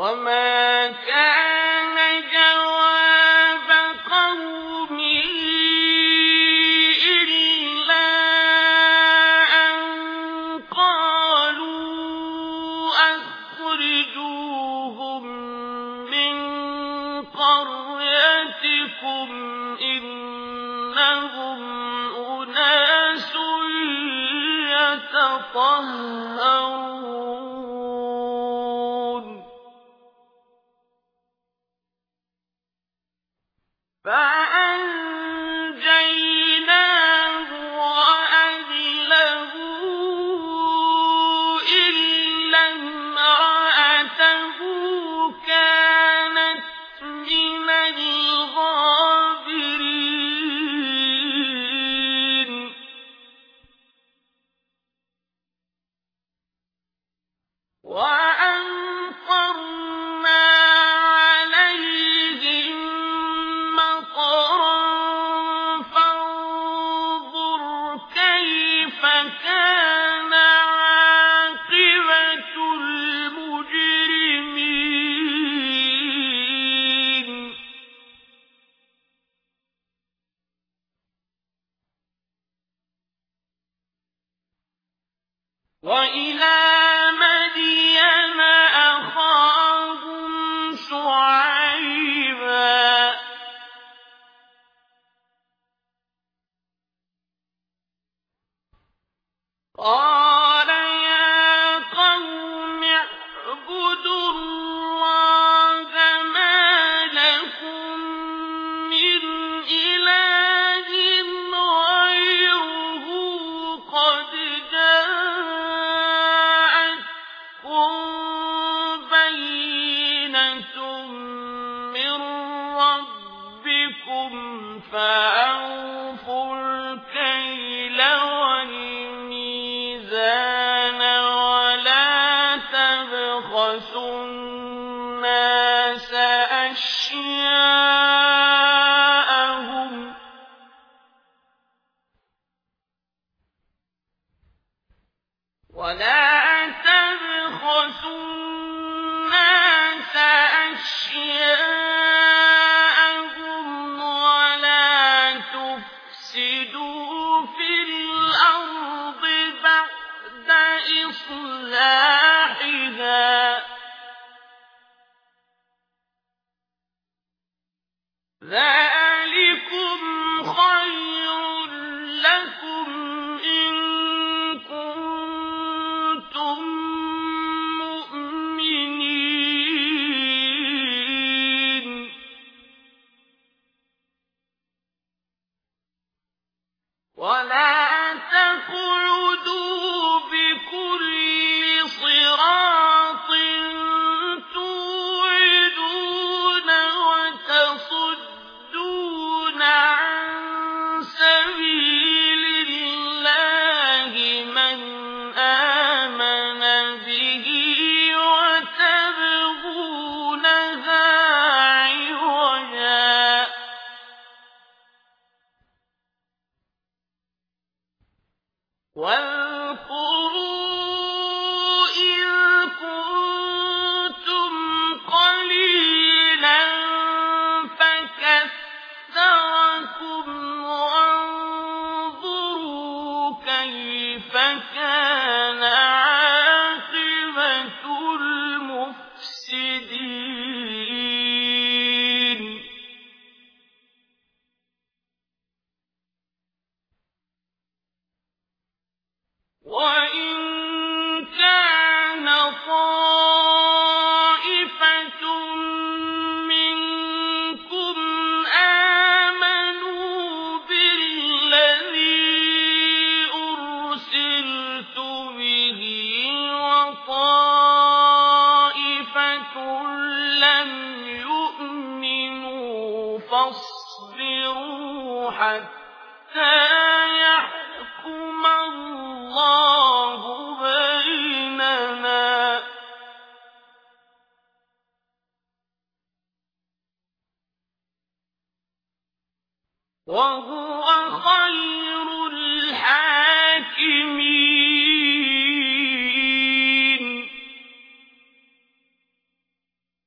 وما كان جواب إلا أن قالوا أخرجوهم من قريتكم إنهم أناس يتطهرون وإلى ربكم فأوفوا الكيل والميزان ولا تبخسوا الناس أشياءهم. ولا واذكروا وإن كان طائفة منكم آمنوا بالذي أرسلت به وطائفة لم يؤمنوا فاصبروا حتى يحكم الله بيننا. وهو خير